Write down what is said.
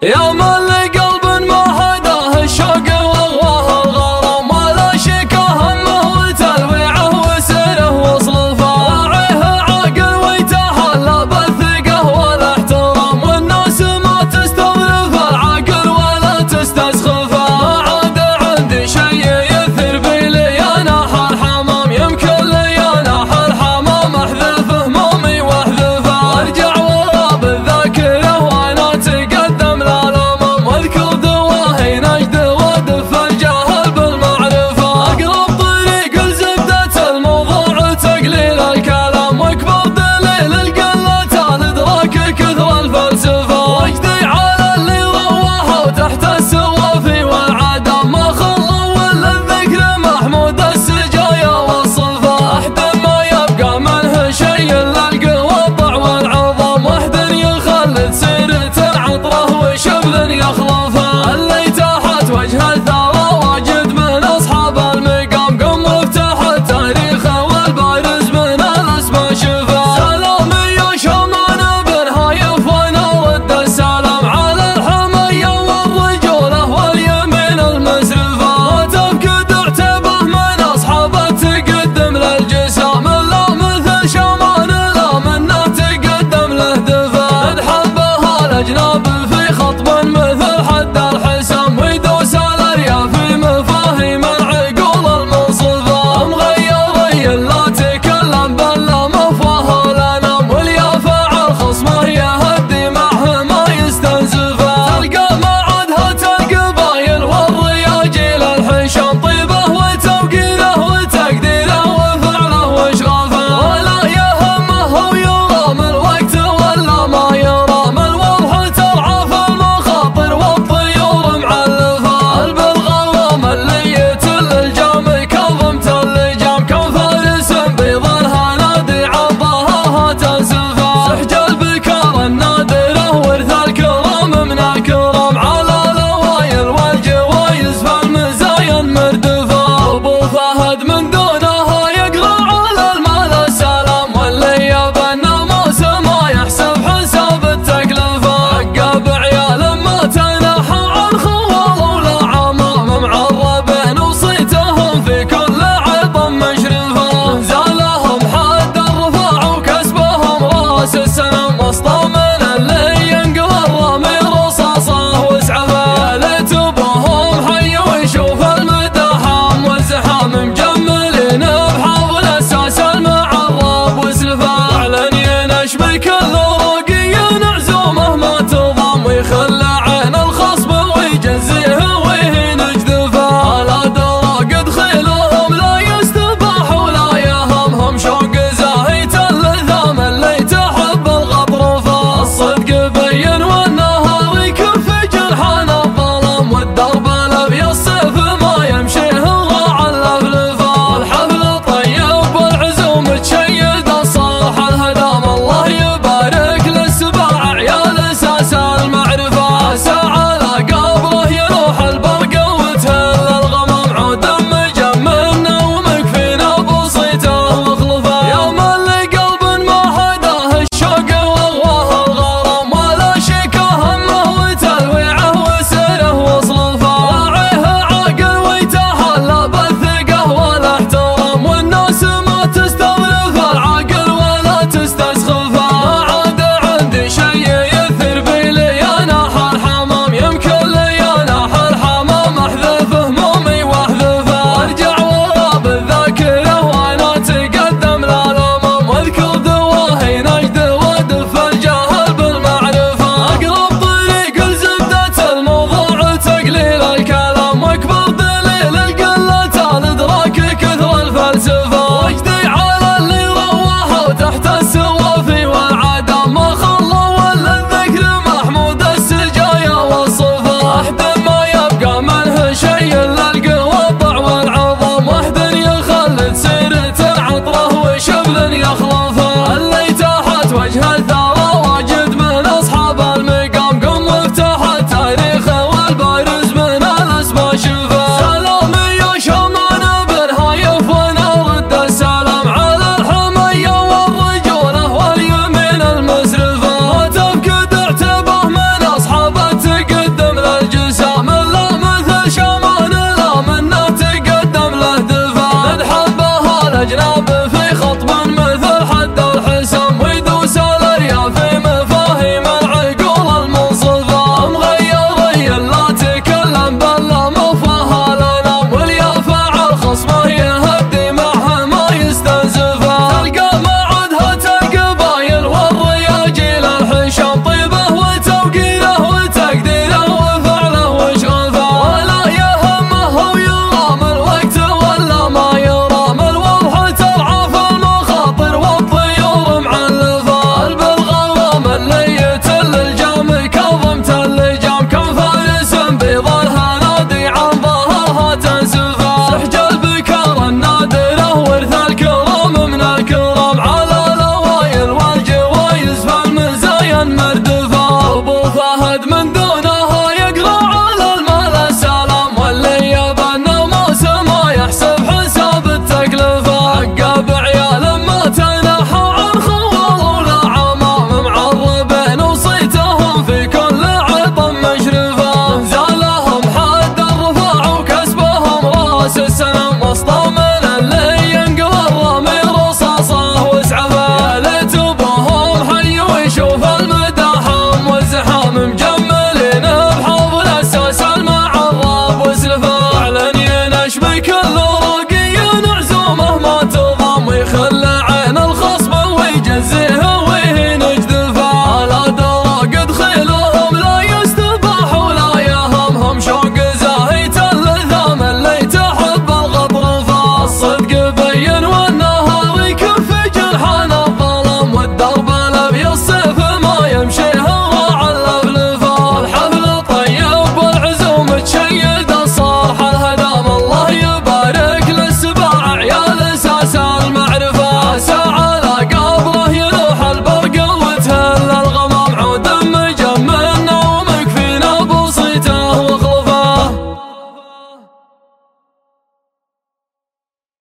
Y'all my